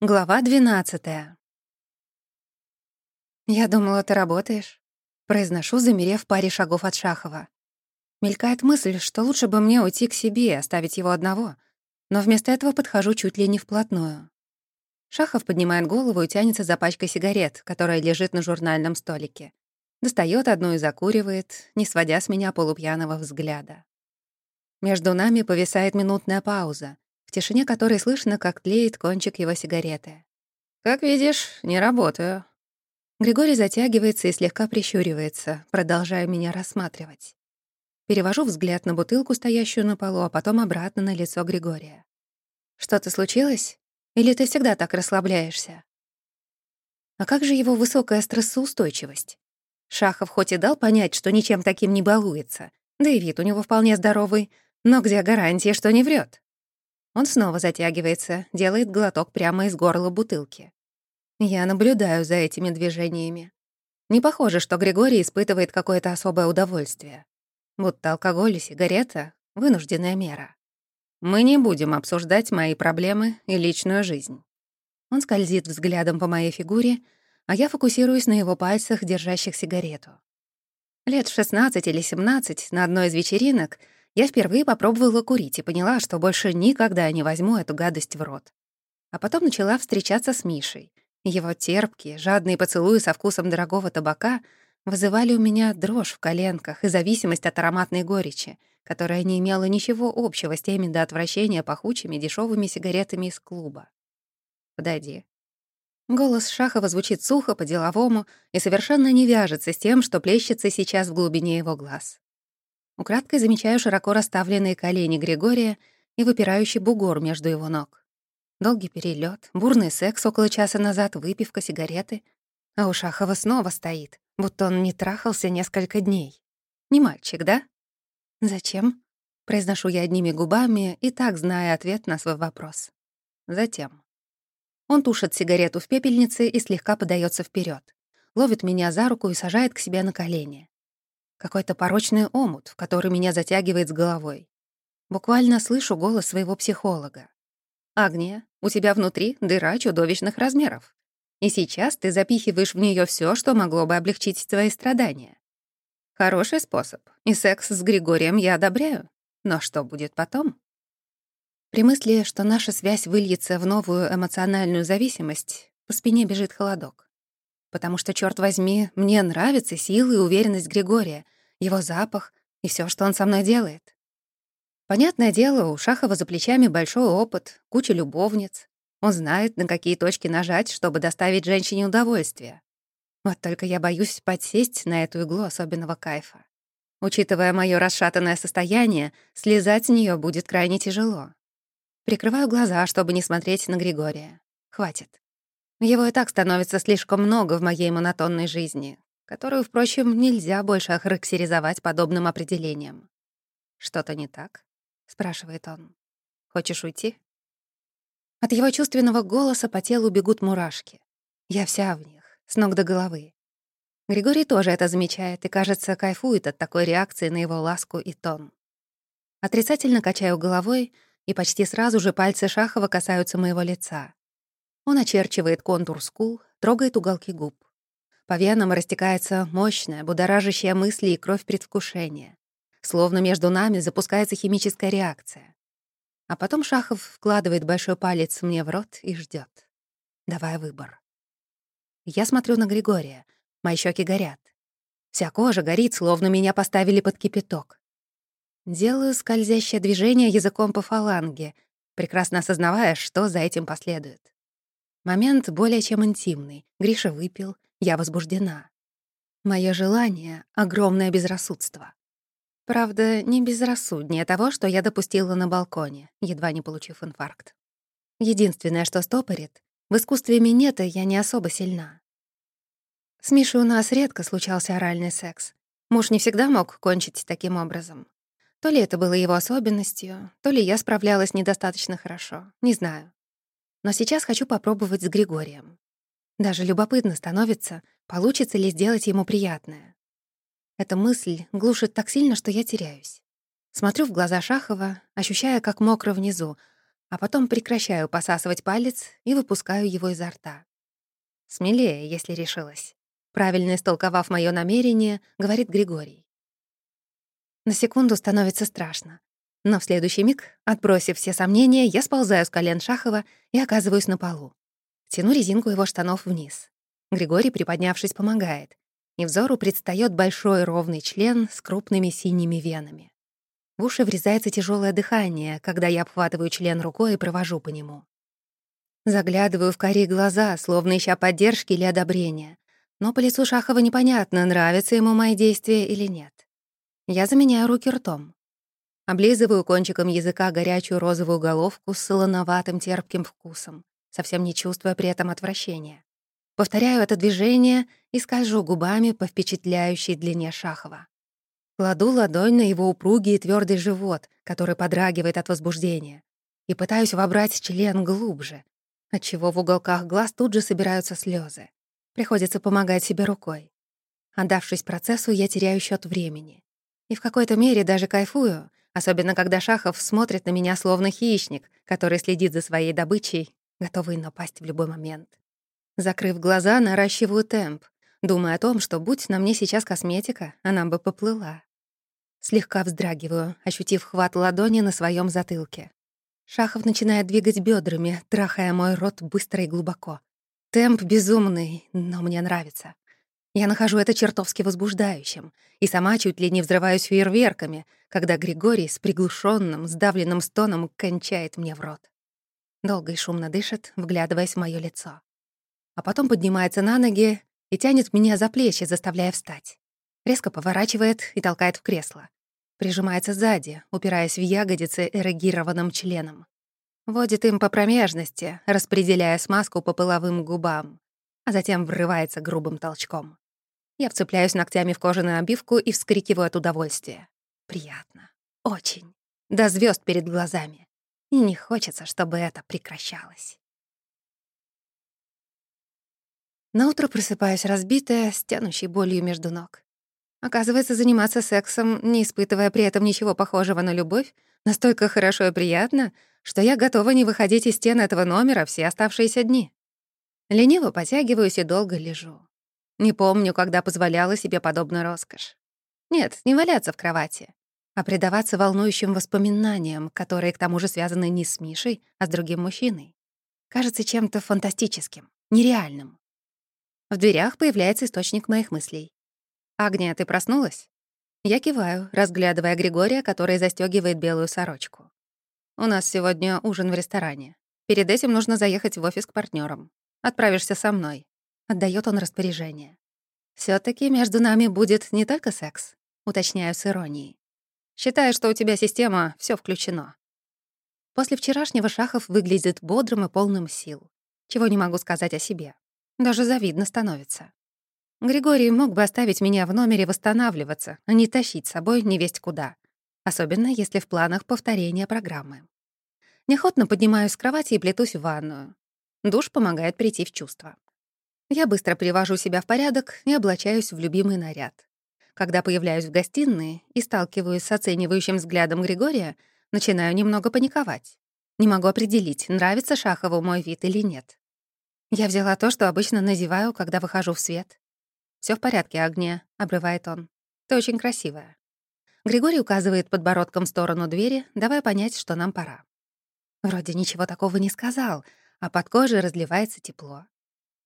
Глава 12 «Я думала, ты работаешь», — произношу, замерев паре шагов от Шахова. Мелькает мысль, что лучше бы мне уйти к себе и оставить его одного, но вместо этого подхожу чуть ли не вплотную. Шахов поднимает голову и тянется за пачкой сигарет, которая лежит на журнальном столике. Достает одну и закуривает, не сводя с меня полупьяного взгляда. Между нами повисает минутная пауза, в тишине которой слышно, как тлеет кончик его сигареты. «Как видишь, не работаю». Григорий затягивается и слегка прищуривается, продолжая меня рассматривать. Перевожу взгляд на бутылку, стоящую на полу, а потом обратно на лицо Григория. «Что-то случилось? Или ты всегда так расслабляешься?» А как же его высокая стрессоустойчивость? Шахов хоть и дал понять, что ничем таким не балуется, да и вид у него вполне здоровый, но где гарантия, что не врет? Он снова затягивается, делает глоток прямо из горла бутылки. Я наблюдаю за этими движениями. Не похоже, что Григорий испытывает какое-то особое удовольствие. Будто алкоголь и сигарета — вынужденная мера. Мы не будем обсуждать мои проблемы и личную жизнь. Он скользит взглядом по моей фигуре, а я фокусируюсь на его пальцах, держащих сигарету. Лет в 16 или 17 на одной из вечеринок — я впервые попробовала курить и поняла, что больше никогда не возьму эту гадость в рот. А потом начала встречаться с Мишей. Его терпкие, жадные поцелуи со вкусом дорогого табака вызывали у меня дрожь в коленках и зависимость от ароматной горечи, которая не имела ничего общего с теми до отвращения пахучими дешевыми сигаретами из клуба. «Подойди». Голос Шахова звучит сухо, по-деловому и совершенно не вяжется с тем, что плещется сейчас в глубине его глаз. Украдкой замечаю широко расставленные колени Григория и выпирающий бугор между его ног. Долгий перелет, бурный секс около часа назад, выпивка, сигареты. А у Шахова снова стоит, будто он не трахался несколько дней. Не мальчик, да? «Зачем?» — произношу я одними губами и так зная ответ на свой вопрос. «Затем». Он тушит сигарету в пепельнице и слегка подается вперед, ловит меня за руку и сажает к себе на колени. Какой-то порочный омут, в который меня затягивает с головой. Буквально слышу голос своего психолога. «Агния, у тебя внутри дыра чудовищных размеров. И сейчас ты запихиваешь в нее все, что могло бы облегчить твои страдания. Хороший способ, и секс с Григорием я одобряю. Но что будет потом?» При мысли, что наша связь выльется в новую эмоциональную зависимость, по спине бежит холодок. Потому что, черт возьми, мне нравится сила и уверенность Григория, его запах и все, что он со мной делает. Понятное дело, у Шахова за плечами большой опыт, куча любовниц. Он знает, на какие точки нажать, чтобы доставить женщине удовольствие. Вот только я боюсь подсесть на эту иглу особенного кайфа. Учитывая мое расшатанное состояние, слезать с нее будет крайне тяжело. Прикрываю глаза, чтобы не смотреть на Григория. Хватит. Его и так становится слишком много в моей монотонной жизни, которую, впрочем, нельзя больше охарактеризовать подобным определением. «Что-то не так?» — спрашивает он. «Хочешь уйти?» От его чувственного голоса по телу бегут мурашки. Я вся в них, с ног до головы. Григорий тоже это замечает и, кажется, кайфует от такой реакции на его ласку и тон. Отрицательно качаю головой, и почти сразу же пальцы Шахова касаются моего лица. Он очерчивает контур скул, трогает уголки губ. По венам растекается мощная, будоражащая мысли и кровь предвкушения. Словно между нами запускается химическая реакция. А потом Шахов вкладывает большой палец мне в рот и ждет, давая выбор. Я смотрю на Григория. Мои щеки горят. Вся кожа горит, словно меня поставили под кипяток. Делаю скользящее движение языком по фаланге, прекрасно осознавая, что за этим последует. Момент более чем интимный. Гриша выпил, я возбуждена. Мое желание — огромное безрассудство. Правда, не безрассуднее того, что я допустила на балконе, едва не получив инфаркт. Единственное, что стопорит, в искусстве минета я не особо сильна. С Мишей у нас редко случался оральный секс. Муж не всегда мог кончить таким образом. То ли это было его особенностью, то ли я справлялась недостаточно хорошо, не знаю. Но сейчас хочу попробовать с Григорием. Даже любопытно становится, получится ли сделать ему приятное. Эта мысль глушит так сильно, что я теряюсь. Смотрю в глаза Шахова, ощущая, как мокро внизу, а потом прекращаю посасывать палец и выпускаю его изо рта. Смелее, если решилась. Правильно истолковав моё намерение, говорит Григорий. На секунду становится страшно. Но в следующий миг, отбросив все сомнения, я сползаю с колен Шахова и оказываюсь на полу. Тяну резинку его штанов вниз. Григорий, приподнявшись, помогает. И взору предстаёт большой ровный член с крупными синими венами. В уши врезается тяжелое дыхание, когда я обхватываю член рукой и провожу по нему. Заглядываю в кори глаза, словно ища поддержки или одобрения. Но по лицу Шахова непонятно, нравятся ему мои действия или нет. Я заменяю руки ртом. Облизываю кончиком языка горячую розовую головку с солоноватым терпким вкусом, совсем не чувствуя при этом отвращения. Повторяю это движение и скольжу губами по впечатляющей длине Шахова. Кладу ладонь на его упругий и твёрдый живот, который подрагивает от возбуждения, и пытаюсь вобрать член глубже, отчего в уголках глаз тут же собираются слезы. Приходится помогать себе рукой. Отдавшись процессу, я теряю счет времени. И в какой-то мере даже кайфую, особенно когда Шахов смотрит на меня словно хищник, который следит за своей добычей, готовый напасть в любой момент. Закрыв глаза, наращиваю темп, думая о том, что будь на мне сейчас косметика, она бы поплыла. Слегка вздрагиваю, ощутив хват ладони на своем затылке. Шахов начинает двигать бедрами, трахая мой рот быстро и глубоко. Темп безумный, но мне нравится. Я нахожу это чертовски возбуждающим и сама чуть ли не взрываюсь фейерверками, когда Григорий с приглушенным, сдавленным стоном кончает мне в рот. Долго и шумно дышит, вглядываясь в моё лицо. А потом поднимается на ноги и тянет меня за плечи, заставляя встать резко поворачивает и толкает в кресло. Прижимается сзади, упираясь в ягодицы эрегированным членом. Водит им по промежности, распределяя смазку по половым губам, а затем врывается грубым толчком. Я вцепляюсь ногтями в кожаную обивку и вскрикиваю от удовольствия. Приятно. Очень. До звезд перед глазами. И не хочется, чтобы это прекращалось. Наутро просыпаюсь разбитая, с тянущей болью между ног. Оказывается, заниматься сексом, не испытывая при этом ничего похожего на любовь, настолько хорошо и приятно, что я готова не выходить из стен этого номера все оставшиеся дни. Лениво потягиваюсь и долго лежу. Не помню, когда позволяла себе подобную роскошь. Нет, не валяться в кровати, а предаваться волнующим воспоминаниям, которые к тому же связаны не с Мишей, а с другим мужчиной. Кажется чем-то фантастическим, нереальным. В дверях появляется источник моих мыслей. «Агния, ты проснулась?» Я киваю, разглядывая Григория, который застёгивает белую сорочку. «У нас сегодня ужин в ресторане. Перед этим нужно заехать в офис к партнерам. Отправишься со мной». Отдаёт он распоряжение. все таки между нами будет не только секс», — уточняю с иронией. «Считаю, что у тебя система, все включено». После вчерашнего Шахов выглядит бодрым и полным сил. Чего не могу сказать о себе. Даже завидно становится. Григорий мог бы оставить меня в номере восстанавливаться, а не тащить с собой невесть куда. Особенно, если в планах повторения программы. Неохотно поднимаюсь с кровати и плетусь в ванную. Душ помогает прийти в чувство. Я быстро привожу себя в порядок и облачаюсь в любимый наряд. Когда появляюсь в гостиной и сталкиваюсь с оценивающим взглядом Григория, начинаю немного паниковать. Не могу определить, нравится Шахову мой вид или нет. Я взяла то, что обычно надеваю, когда выхожу в свет. Все в порядке, Агния», — обрывает он. «Ты очень красивая». Григорий указывает подбородком в сторону двери, давая понять, что нам пора. Вроде ничего такого не сказал, а под кожей разливается тепло.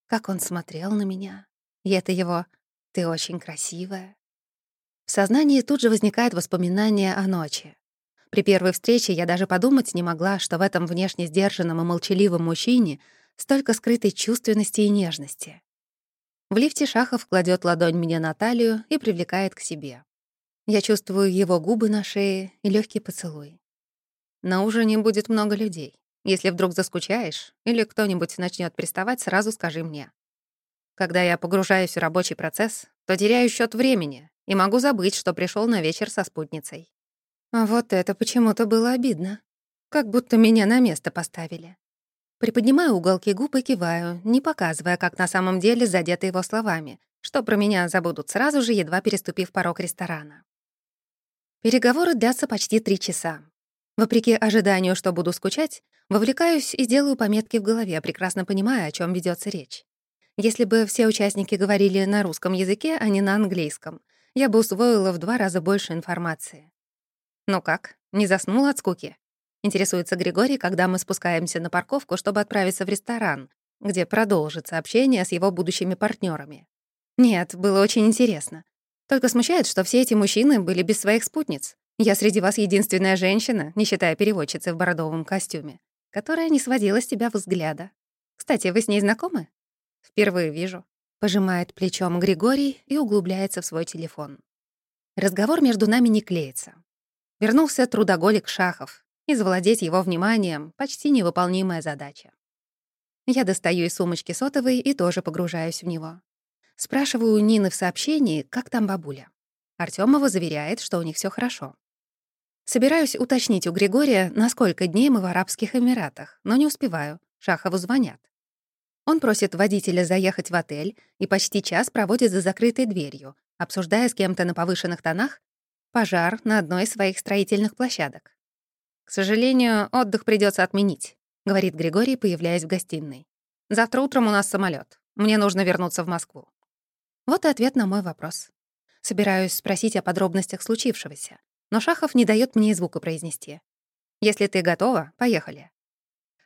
Как он смотрел на меня. И это его «ты очень красивая». В сознании тут же возникает воспоминание о ночи. При первой встрече я даже подумать не могла, что в этом внешне сдержанном и молчаливом мужчине столько скрытой чувственности и нежности. В лифте Шахов кладет ладонь мне на талию и привлекает к себе. Я чувствую его губы на шее и легкий поцелуй. На ужине будет много людей. Если вдруг заскучаешь или кто-нибудь начнет приставать, сразу скажи мне. Когда я погружаюсь в рабочий процесс, то теряю счет времени и могу забыть, что пришел на вечер со спутницей. Вот это почему-то было обидно. Как будто меня на место поставили. Приподнимаю уголки губ и киваю, не показывая, как на самом деле задеты его словами, что про меня забудут сразу же, едва переступив порог ресторана. Переговоры длятся почти три часа. Вопреки ожиданию, что буду скучать, Вовлекаюсь и делаю пометки в голове, прекрасно понимая, о чем ведется речь. Если бы все участники говорили на русском языке, а не на английском, я бы усвоила в два раза больше информации. «Ну как, не заснула от скуки?» Интересуется Григорий, когда мы спускаемся на парковку, чтобы отправиться в ресторан, где продолжится общение с его будущими партнерами. Нет, было очень интересно. Только смущает, что все эти мужчины были без своих спутниц. Я среди вас единственная женщина, не считая переводчицы в бородовом костюме, которая не сводила с тебя взгляда. Кстати, вы с ней знакомы? Впервые вижу. Пожимает плечом Григорий и углубляется в свой телефон. Разговор между нами не клеится. Вернулся трудоголик Шахов, и завладеть его вниманием — почти невыполнимая задача. Я достаю из сумочки сотовый и тоже погружаюсь в него. Спрашиваю у Нины в сообщении, как там бабуля. Артёмова заверяет, что у них все хорошо. Собираюсь уточнить у Григория, на сколько дней мы в Арабских Эмиратах, но не успеваю. Шахову звонят. Он просит водителя заехать в отель и почти час проводит за закрытой дверью, обсуждая с кем-то на повышенных тонах пожар на одной из своих строительных площадок. «К сожалению, отдых придется отменить», — говорит Григорий, появляясь в гостиной. «Завтра утром у нас самолет. Мне нужно вернуться в Москву». Вот и ответ на мой вопрос. Собираюсь спросить о подробностях случившегося, но Шахов не дает мне и звука произнести. «Если ты готова, поехали».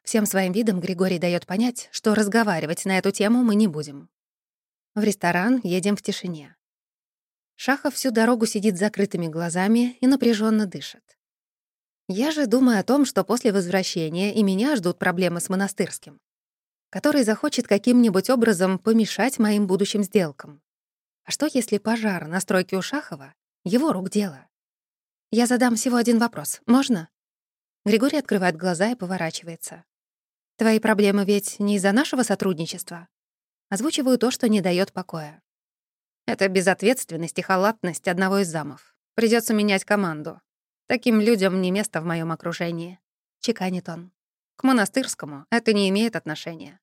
Всем своим видом Григорий дает понять, что разговаривать на эту тему мы не будем. В ресторан едем в тишине. Шахов всю дорогу сидит с закрытыми глазами и напряженно дышит. Я же думаю о том, что после возвращения и меня ждут проблемы с монастырским, который захочет каким-нибудь образом помешать моим будущим сделкам. А что, если пожар на стройке у Шахова — его рук дело? Я задам всего один вопрос. Можно? Григорий открывает глаза и поворачивается. Твои проблемы ведь не из-за нашего сотрудничества. Озвучиваю то, что не дает покоя. Это безответственность и халатность одного из замов. Придется менять команду. Таким людям не место в моем окружении. Чеканит он. К монастырскому это не имеет отношения.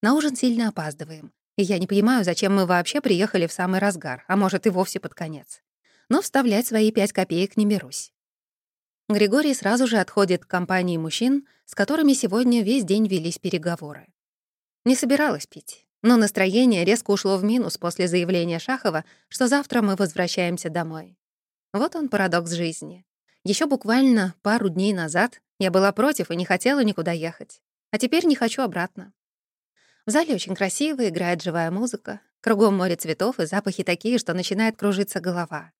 На ужин сильно опаздываем, и я не понимаю, зачем мы вообще приехали в самый разгар, а может и вовсе под конец. Но вставлять свои пять копеек не берусь. Григорий сразу же отходит к компании мужчин, с которыми сегодня весь день велись переговоры. Не собиралась пить, но настроение резко ушло в минус после заявления Шахова, что завтра мы возвращаемся домой. Вот он парадокс жизни. Еще буквально пару дней назад я была против и не хотела никуда ехать. А теперь не хочу обратно. В зале очень красиво, играет живая музыка. Кругом море цветов и запахи такие, что начинает кружиться голова.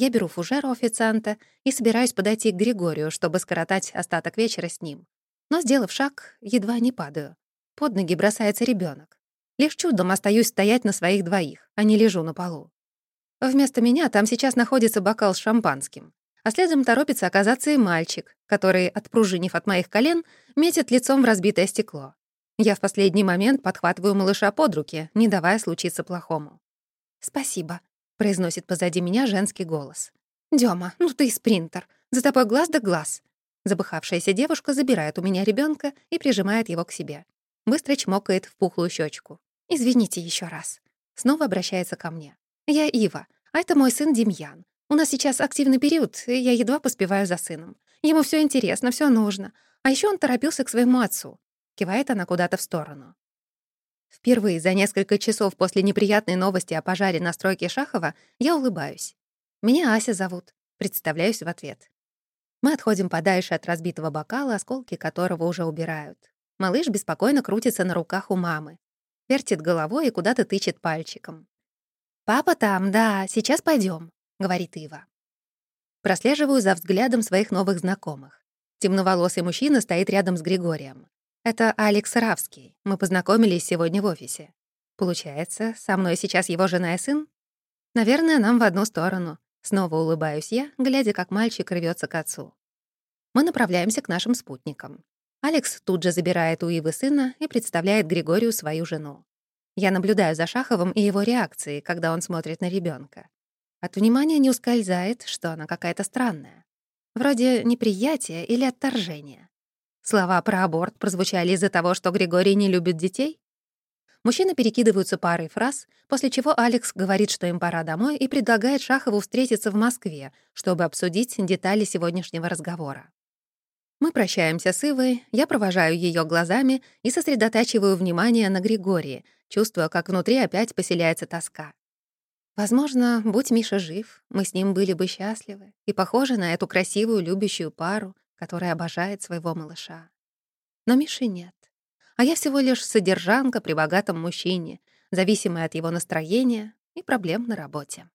Я беру фужер у официанта и собираюсь подойти к Григорию, чтобы скоротать остаток вечера с ним. Но, сделав шаг, едва не падаю. Под ноги бросается ребенок. Лишь чудом остаюсь стоять на своих двоих, а не лежу на полу. Вместо меня там сейчас находится бокал с шампанским. А следом торопится оказаться и мальчик, который, отпружинив от моих колен, метит лицом в разбитое стекло. Я в последний момент подхватываю малыша под руки, не давая случиться плохому. «Спасибо», произносит позади меня женский голос. «Дёма, ну ты спринтер. За тобой глаз да глаз». Забыхавшаяся девушка забирает у меня ребенка и прижимает его к себе. Быстро чмокает в пухлую щечку. «Извините еще раз». Снова обращается ко мне. «Я Ива, а это мой сын Демьян. У нас сейчас активный период, и я едва поспеваю за сыном. Ему все интересно, все нужно. А еще он торопился к своему отцу». Кивает она куда-то в сторону. Впервые за несколько часов после неприятной новости о пожаре на стройке Шахова я улыбаюсь. «Меня Ася зовут», — представляюсь в ответ. Мы отходим подальше от разбитого бокала, осколки которого уже убирают. Малыш беспокойно крутится на руках у мамы. Вертит головой и куда-то тычет пальчиком. «Папа там, да, сейчас пойдем, говорит Ива. Прослеживаю за взглядом своих новых знакомых. Темноволосый мужчина стоит рядом с Григорием. Это Алекс Равский. Мы познакомились сегодня в офисе. Получается, со мной сейчас его жена и сын? Наверное, нам в одну сторону. Снова улыбаюсь я, глядя, как мальчик рвется к отцу. Мы направляемся к нашим спутникам. Алекс тут же забирает у Ивы сына и представляет Григорию свою жену. Я наблюдаю за Шаховым и его реакцией, когда он смотрит на ребенка. От внимания не ускользает, что она какая-то странная. Вроде неприятия или отторжения. Слова про аборт прозвучали из-за того, что Григорий не любит детей? Мужчины перекидываются парой фраз, после чего Алекс говорит, что им пора домой, и предлагает Шахову встретиться в Москве, чтобы обсудить детали сегодняшнего разговора. Мы прощаемся с Ивой, я провожаю ее глазами и сосредотачиваю внимание на Григории, чувствуя, как внутри опять поселяется тоска. Возможно, будь Миша жив, мы с ним были бы счастливы и похожи на эту красивую любящую пару, которая обожает своего малыша. Но Миши нет. А я всего лишь содержанка при богатом мужчине, зависимая от его настроения и проблем на работе.